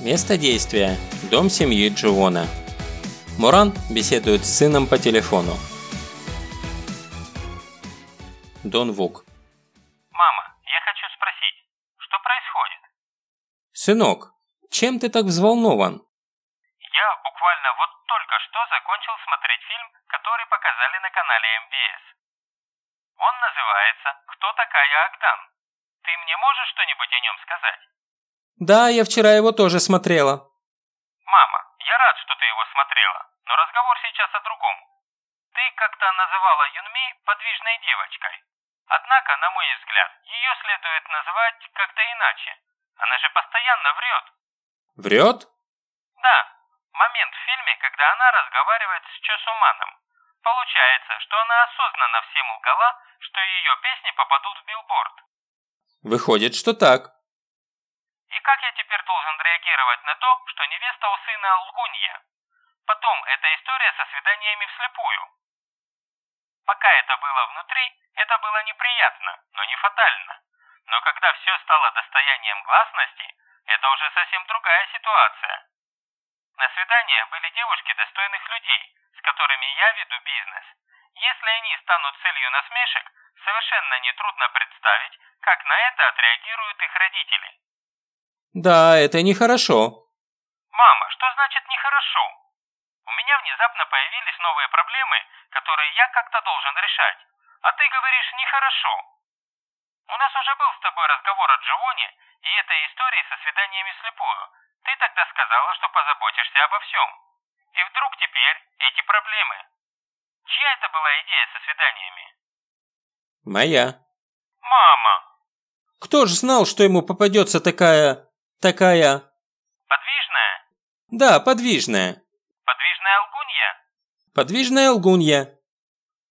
Место действия – дом семьи Дживона. Муран беседует с сыном по телефону. Дон Вук. Мама, я хочу спросить, что происходит? Сынок, чем ты так взволнован? Я буквально вот только что закончил смотреть фильм, который показали на канале МБС. Он называется «Кто такая Агдан?». Ты мне можешь что-нибудь о нем сказать? Да, я вчера его тоже смотрела. Мама, я рад, что ты его смотрела, но разговор сейчас о другом. Ты как-то называла Юнми подвижной девочкой. Однако, на мой взгляд, ее следует называть как-то иначе. Она же постоянно врет. Врет? Да, момент в фильме, когда она разговаривает с Чосуманом. Получается, что она осознанно всем лгала, что ее песни попадут в билборд. Выходит, что так. И как я теперь должен реагировать на то, что невеста у сына лгунья? Потом эта история со свиданиями вслепую. Пока это было внутри, это было неприятно, но не фатально. Но когда все стало достоянием гласности, это уже совсем другая ситуация. На свидания были девушки достойных людей, с которыми я веду бизнес. Если они станут целью насмешек, совершенно нетрудно представить, как на это отреагируют их родители. Да, это нехорошо. Мама, что значит нехорошо? У меня внезапно появились новые проблемы, которые я как-то должен решать. А ты говоришь нехорошо. У нас уже был с тобой разговор о Дживоне и этой истории со свиданиями вслепую. Ты тогда сказала, что позаботишься обо всем. И вдруг теперь эти проблемы. Чья это была идея со свиданиями? Моя. Мама! Кто ж знал, что ему попадется такая... такая... Подвижная? Да, подвижная. Подвижная лгунья? Подвижная лгунья.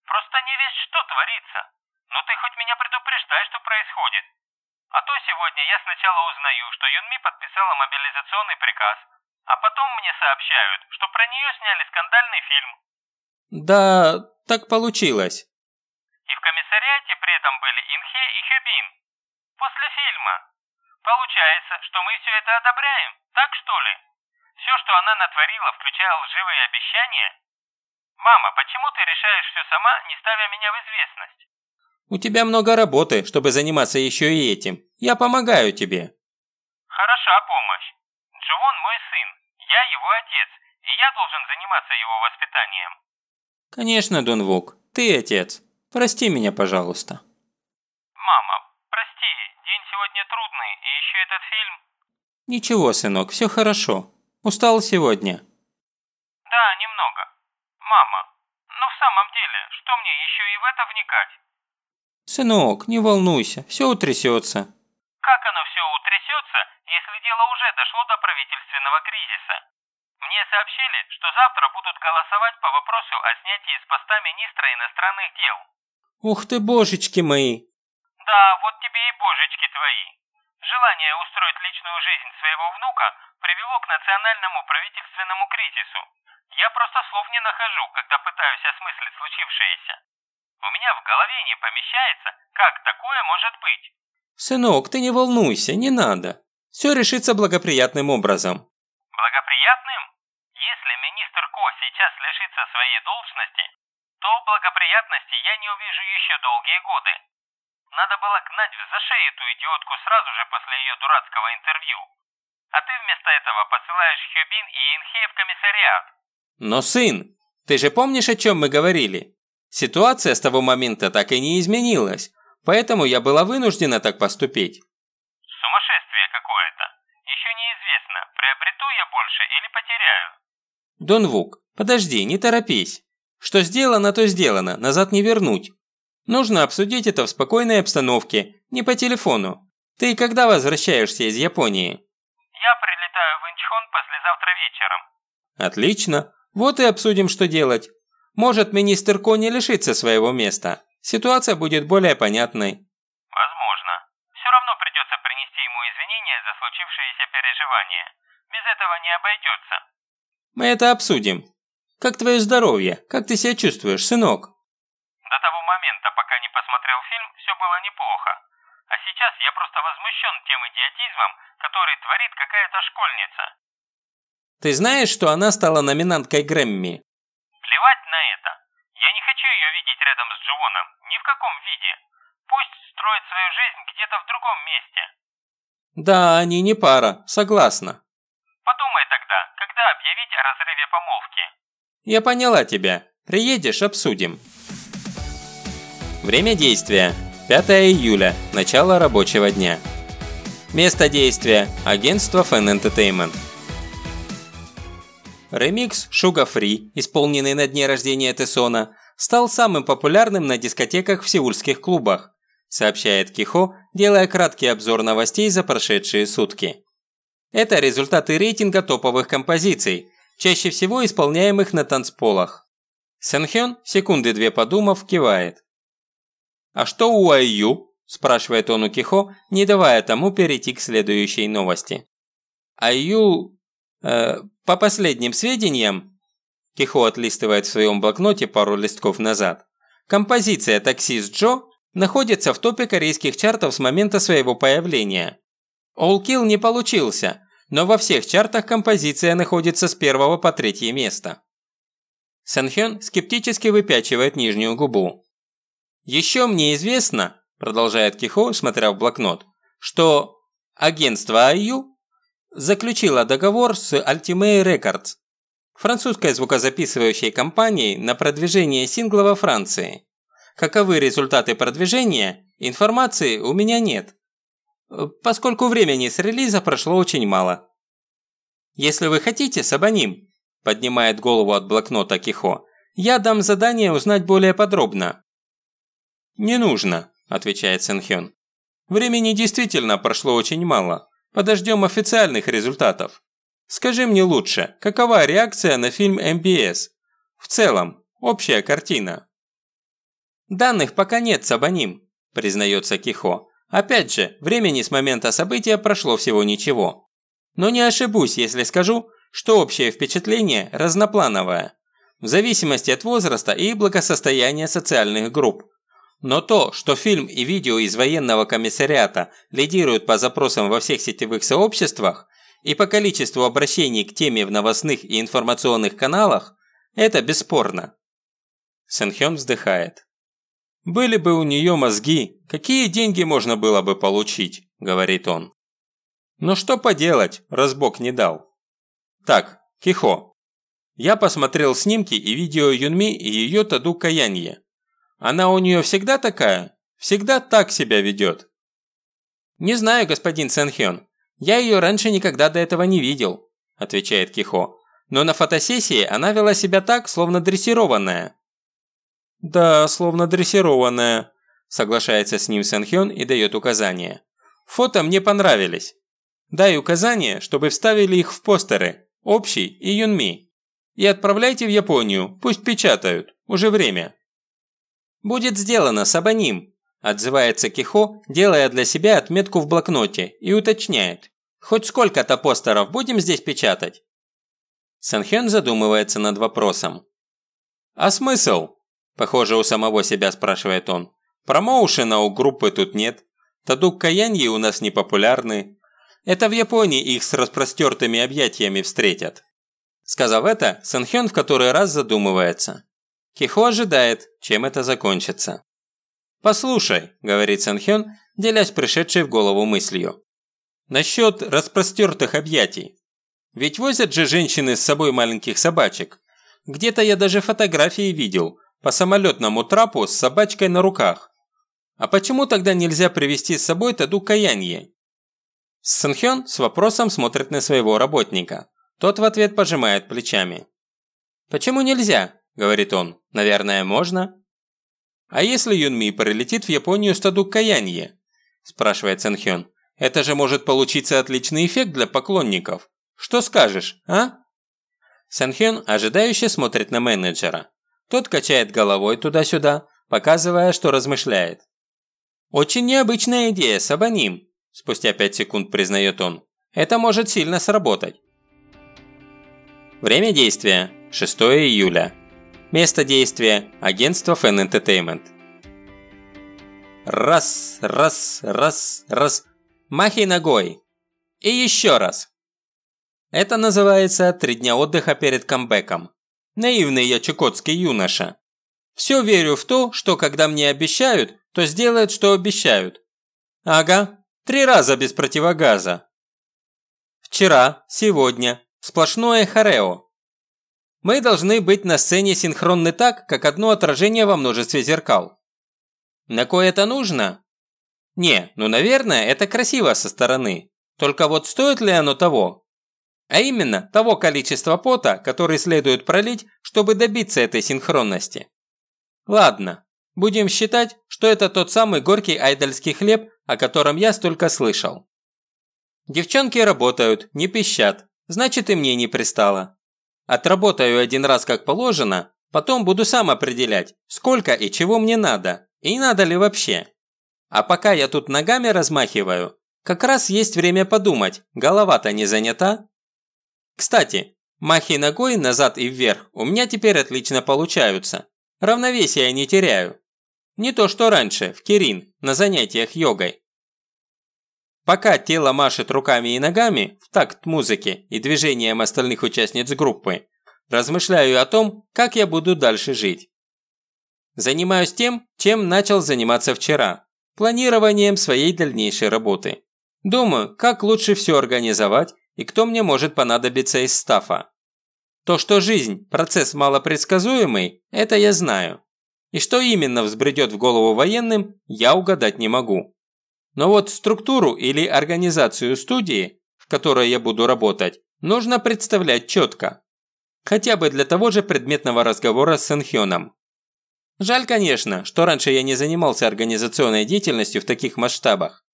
Просто не весь что творится. Ну ты хоть меня предупреждай, что происходит. А то сегодня я сначала узнаю, что Юнми подписала мобилизационный приказ, а потом мне сообщают, что про нее сняли скандальный фильм. Да, так получилось. И в комиссариате при этом были Инхе и Хёбин. После фильма. Получается, что мы все это одобряем, так что ли? Все, что она натворила, включая лживые обещания? Мама, почему ты решаешь все сама, не ставя меня в известность? У тебя много работы, чтобы заниматься еще и этим. Я помогаю тебе. Хороша помощь. Дживон мой сын, я его отец, и я должен заниматься его воспитанием. Конечно, Дон Вук, ты отец. Прости меня, пожалуйста. Мама, сегодня трудный, и еще этот фильм. Ничего, сынок, все хорошо. Устал сегодня? Да, немного. Мама, но в самом деле, что мне еще и в это вникать? Сынок, не волнуйся, все утрясется. Как оно все утрясется, если дело уже дошло до правительственного кризиса? Мне сообщили, что завтра будут голосовать по вопросу о снятии с поста министра иностранных дел. Ух ты, божечки мои! Да, вот божечки твои. Желание устроить личную жизнь своего внука привело к национальному правительственному кризису. Я просто слов не нахожу, когда пытаюсь осмыслить случившееся. У меня в голове не помещается, как такое может быть. Сынок, ты не волнуйся, не надо. Все решится благоприятным образом. Благоприятным? Если министр Ко сейчас лишится своей должности, то благоприятности я не увижу еще долгие годы. Надо было гнать в зашей эту идиотку сразу же после ее дурацкого интервью. А ты вместо этого посылаешь Хёбин и Инхе в комиссариат. Но, сын, ты же помнишь, о чем мы говорили? Ситуация с того момента так и не изменилась, поэтому я была вынуждена так поступить. Сумасшествие какое-то. Еще неизвестно, приобрету я больше или потеряю. Дон Вук, подожди, не торопись. Что сделано, то сделано, назад не вернуть. Нужно обсудить это в спокойной обстановке, не по телефону. Ты когда возвращаешься из Японии? Я прилетаю в Инчхон послезавтра вечером. Отлично. Вот и обсудим, что делать. Может, министр Ко не лишится своего места. Ситуация будет более понятной. Возможно. Все равно придется принести ему извинения за случившиеся переживания. Без этого не обойдется. Мы это обсудим. Как твое здоровье? Как ты себя чувствуешь, сынок? До того момента, пока не посмотрел фильм, все было неплохо. А сейчас я просто возмущен тем идиотизмом, который творит какая-то школьница. Ты знаешь, что она стала номинанткой Грэмми? Плевать на это. Я не хочу ее видеть рядом с Джоном, ни в каком виде. Пусть строит свою жизнь где-то в другом месте. Да, они не пара, согласна. Подумай тогда, когда объявить о разрыве помолвки. Я поняла тебя. Приедешь, обсудим. Время действия. 5 июля. Начало рабочего дня. Место действия. Агентство Fan Entertainment. Ремикс Sugar Free, исполненный на дне рождения Тессона, стал самым популярным на дискотеках в сеульских клубах, сообщает Кихо, делая краткий обзор новостей за прошедшие сутки. Это результаты рейтинга топовых композиций, чаще всего исполняемых на танцполах. Сэнхён, секунды две подумав, кивает. «А что у Айю?» – спрашивает он у Кихо, не давая тому перейти к следующей новости. Айю Э, по последним сведениям, Кихо отлистывает в своем блокноте пару листков назад, композиция «Таксист Джо» находится в топе корейских чартов с момента своего появления. All Kill не получился, но во всех чартах композиция находится с первого по третье место. Санхён скептически выпячивает нижнюю губу. «Еще мне известно», – продолжает Кихо, смотря в блокнот, что агентство IU заключила договор с Altimate Records, французской звукозаписывающей компанией на продвижение сингла во Франции. Каковы результаты продвижения, информации у меня нет, поскольку времени с релиза прошло очень мало. Если вы хотите, Сабаним, поднимает голову от блокнота Кихо, я дам задание узнать более подробно. Не нужно, отвечает Сэнхён. Времени действительно прошло очень мало. Подождем официальных результатов. Скажи мне лучше, какова реакция на фильм МБС? В целом, общая картина. Данных пока нет, Сабаним, признается Кихо. Опять же, времени с момента события прошло всего ничего. Но не ошибусь, если скажу, что общее впечатление разноплановое, в зависимости от возраста и благосостояния социальных групп. Но то, что фильм и видео из военного комиссариата лидируют по запросам во всех сетевых сообществах и по количеству обращений к теме в новостных и информационных каналах, это бесспорно. Сэнхён вздыхает. «Были бы у нее мозги, какие деньги можно было бы получить?» – говорит он. «Но что поделать, раз Бог не дал?» «Так, Кихо. Я посмотрел снимки и видео Юнми и ее Таду Каянье. Она у нее всегда такая? Всегда так себя ведет?» «Не знаю, господин Сэнхён. Я ее раньше никогда до этого не видел», – отвечает Кихо. «Но на фотосессии она вела себя так, словно дрессированная». «Да, словно дрессированная», – соглашается с ним Сэнхён и дает указания. «Фото мне понравились. Дай указания, чтобы вставили их в постеры, общий и Юнми. И отправляйте в Японию, пусть печатают, уже время». «Будет сделано, Сабаним», – отзывается Кихо, делая для себя отметку в блокноте и уточняет. «Хоть сколько-то постеров будем здесь печатать?» Санхён задумывается над вопросом. «А смысл?» – похоже, у самого себя спрашивает он. «Промоушена у группы тут нет. Тадук Каяньи у нас не популярны. Это в Японии их с распростертыми объятиями встретят». Сказав это, Санхён в который раз задумывается. Кихо ожидает, чем это закончится. «Послушай», – говорит Санхён, делясь пришедшей в голову мыслью. «Насчет распростертых объятий. Ведь возят же женщины с собой маленьких собачек. Где-то я даже фотографии видел, по самолетному трапу с собачкой на руках. А почему тогда нельзя привезти с собой Таду Каянье?» Санхён с вопросом смотрит на своего работника. Тот в ответ пожимает плечами. «Почему нельзя?» – говорит он. «Наверное, можно?» «А если Юнми прилетит в Японию с Таду Каянье?» – спрашивает Сэнхён. «Это же может получиться отличный эффект для поклонников. Что скажешь, а?» Сэнхён ожидающе смотрит на менеджера. Тот качает головой туда-сюда, показывая, что размышляет. «Очень необычная идея, Сабаним», – спустя пять секунд признает он. «Это может сильно сработать». Время действия – 6 июля. Место действия – агентство Fan Entertainment. Раз, раз, раз, раз. Махи ногой. И еще раз. Это называется «Три дня отдыха перед камбэком». Наивный я чукотский юноша. Все верю в то, что когда мне обещают, то сделают, что обещают. Ага, три раза без противогаза. Вчера, сегодня, сплошное хорео. Мы должны быть на сцене синхронны так, как одно отражение во множестве зеркал. На кое это нужно? Не, ну наверное, это красиво со стороны. Только вот стоит ли оно того? А именно, того количества пота, который следует пролить, чтобы добиться этой синхронности. Ладно, будем считать, что это тот самый горький айдольский хлеб, о котором я столько слышал. Девчонки работают, не пищат, значит и мне не пристало. Отработаю один раз как положено, потом буду сам определять, сколько и чего мне надо, и надо ли вообще. А пока я тут ногами размахиваю, как раз есть время подумать, голова-то не занята. Кстати, махи ногой назад и вверх у меня теперь отлично получаются. Равновесия не теряю. Не то что раньше, в Кирин, на занятиях йогой. Пока тело машет руками и ногами в такт музыки и движением остальных участниц группы, размышляю о том, как я буду дальше жить. Занимаюсь тем, чем начал заниматься вчера – планированием своей дальнейшей работы. Думаю, как лучше все организовать и кто мне может понадобиться из стафа. То, что жизнь – процесс малопредсказуемый, это я знаю. И что именно взбредет в голову военным, я угадать не могу. Но вот структуру или организацию студии, в которой я буду работать, нужно представлять четко. Хотя бы для того же предметного разговора с Сэнхёном. Жаль, конечно, что раньше я не занимался организационной деятельностью в таких масштабах.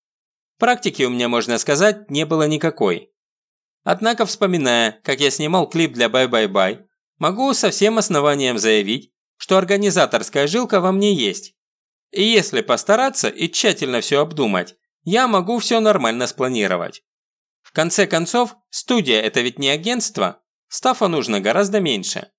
Практики у меня, можно сказать, не было никакой. Однако, вспоминая, как я снимал клип для «Bye-bye-bye», могу со всем основанием заявить, что организаторская жилка во мне есть. И если постараться и тщательно все обдумать, я могу все нормально спланировать. В конце концов, студия – это ведь не агентство, стафа нужно гораздо меньше.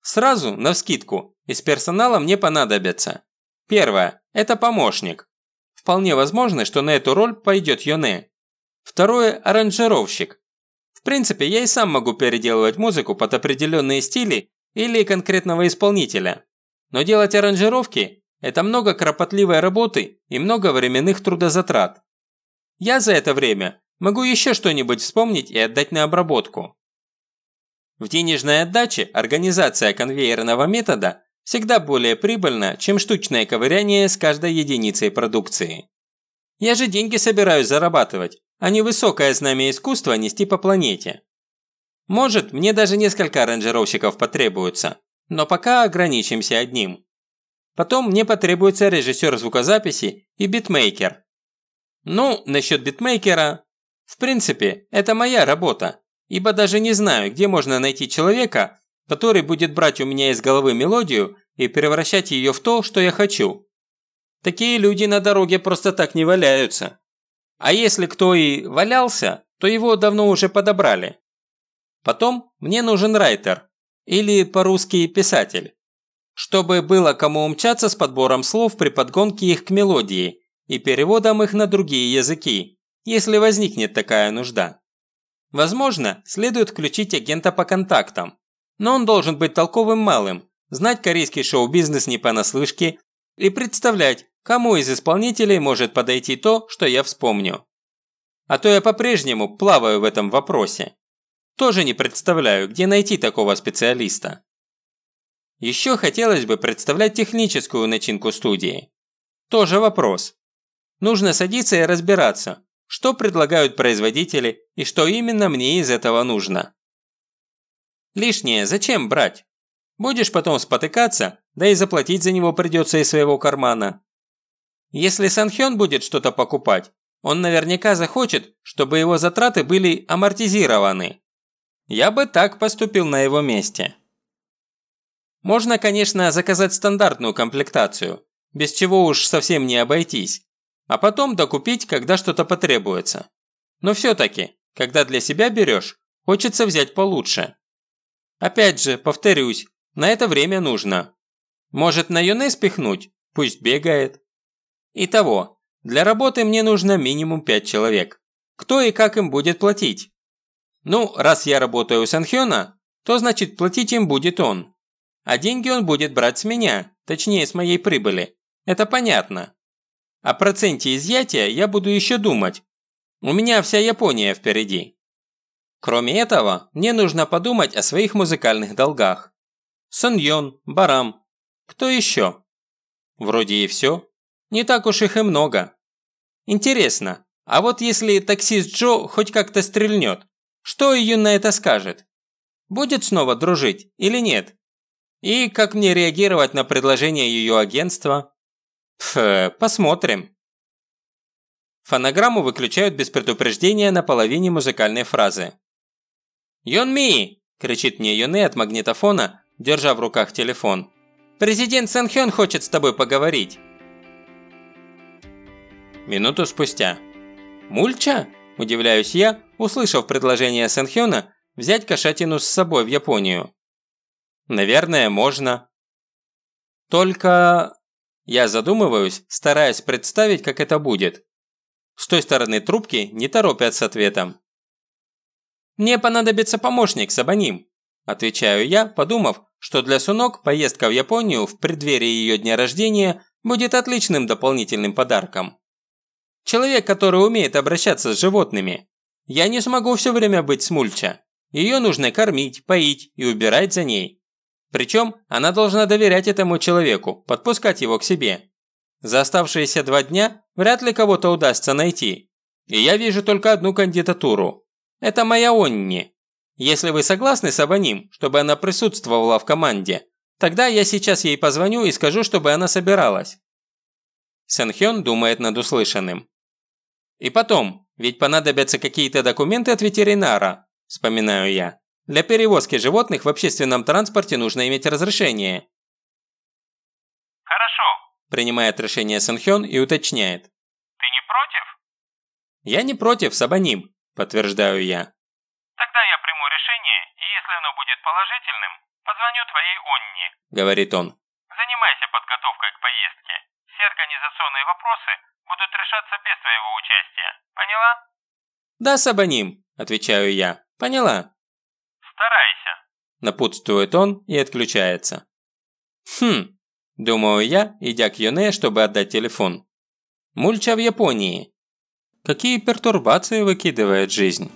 Сразу, навскидку, из персонала мне понадобятся. Первое – это помощник. Вполне возможно, что на эту роль пойдет Йоне. Второе – аранжировщик. В принципе, я и сам могу переделывать музыку под определенные стили или конкретного исполнителя. Но делать аранжировки – это много кропотливой работы и много временных трудозатрат. Я за это время могу еще что-нибудь вспомнить и отдать на обработку. В денежной отдаче организация конвейерного метода всегда более прибыльна, чем штучное ковыряние с каждой единицей продукции. Я же деньги собираюсь зарабатывать, а не высокое знамя искусства нести по планете. Может, мне даже несколько аранжировщиков потребуется, но пока ограничимся одним. Потом мне потребуется режиссер звукозаписи и битмейкер. Ну, насчет битмейкера, в принципе, это моя работа, ибо даже не знаю, где можно найти человека, который будет брать у меня из головы мелодию и превращать ее в то, что я хочу. Такие люди на дороге просто так не валяются. А если кто и валялся, то его давно уже подобрали. Потом мне нужен райтер, или по-русски писатель, чтобы было кому умчаться с подбором слов при подгонке их к мелодии и переводом их на другие языки, если возникнет такая нужда. Возможно, следует включить агента по контактам, но он должен быть толковым малым, знать корейский шоу-бизнес не понаслышке и представлять, Кому из исполнителей может подойти то, что я вспомню? А то я по-прежнему плаваю в этом вопросе. Тоже не представляю, где найти такого специалиста. Еще хотелось бы представлять техническую начинку студии. Тоже вопрос. Нужно садиться и разбираться, что предлагают производители и что именно мне из этого нужно. Лишнее зачем брать? Будешь потом спотыкаться, да и заплатить за него придется из своего кармана. Если Санхён будет что-то покупать, он наверняка захочет, чтобы его затраты были амортизированы. Я бы так поступил на его месте. Можно, конечно, заказать стандартную комплектацию, без чего уж совсем не обойтись, а потом докупить, когда что-то потребуется. Но все-таки, когда для себя берешь, хочется взять получше. Опять же, повторюсь, на это время нужно. Может на юне спихнуть? Пусть бегает. Итого, для работы мне нужно минимум 5 человек. Кто и как им будет платить? Ну, раз я работаю у Санхёна, то значит платить им будет он. А деньги он будет брать с меня, точнее с моей прибыли. Это понятно. О проценте изъятия я буду еще думать. У меня вся Япония впереди. Кроме этого, мне нужно подумать о своих музыкальных долгах. Сон Барам. Кто еще? Вроде и все. Не так уж их и много. Интересно, а вот если таксист Джо хоть как-то стрельнет, что Июн на это скажет? Будет снова дружить или нет? И как мне реагировать на предложение ее агентства? Пф, посмотрим. Фонограмму выключают без предупреждения на половине музыкальной фразы. «Йон Ми!» – кричит мне Йоне от магнитофона, держа в руках телефон. «Президент Сэн Хён хочет с тобой поговорить!» Минуту спустя. «Мульча?» – удивляюсь я, услышав предложение Сэн Хёна взять кошатину с собой в Японию. «Наверное, можно». Только... Я задумываюсь, стараясь представить, как это будет. С той стороны трубки не торопят с ответом. «Мне понадобится помощник, Сабаним», – отвечаю я, подумав, что для Сунок поездка в Японию в преддверии ее дня рождения будет отличным дополнительным подарком. Человек, который умеет обращаться с животными. Я не смогу все время быть с Мульча. Ее нужно кормить, поить и убирать за ней. Причем она должна доверять этому человеку, подпускать его к себе. За оставшиеся два дня вряд ли кого-то удастся найти. И я вижу только одну кандидатуру. Это моя Онни. Если вы согласны с Абоним, чтобы она присутствовала в команде, тогда я сейчас ей позвоню и скажу, чтобы она собиралась. Сэнхён думает над услышанным. И потом, ведь понадобятся какие-то документы от ветеринара, вспоминаю я. Для перевозки животных в общественном транспорте нужно иметь разрешение. Хорошо, принимает решение Сэнхён и уточняет. Ты не против? Я не против, Сабаним, подтверждаю я. Тогда я приму решение, и если оно будет положительным, позвоню твоей Онне, говорит он. Занимайся подготовкой к поездке. Все организационные вопросы будут решаться без твоего участия. Поняла? Да, Сабаним, отвечаю я. Поняла. Старайся. Напутствует он и отключается. Хм, думаю я, идя к Йоне, чтобы отдать телефон. Мульча в Японии. Какие пертурбации выкидывает жизнь.